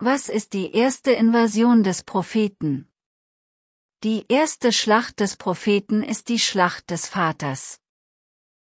Was ist die erste Invasion des Propheten? Die erste Schlacht des Propheten ist die Schlacht des Vaters.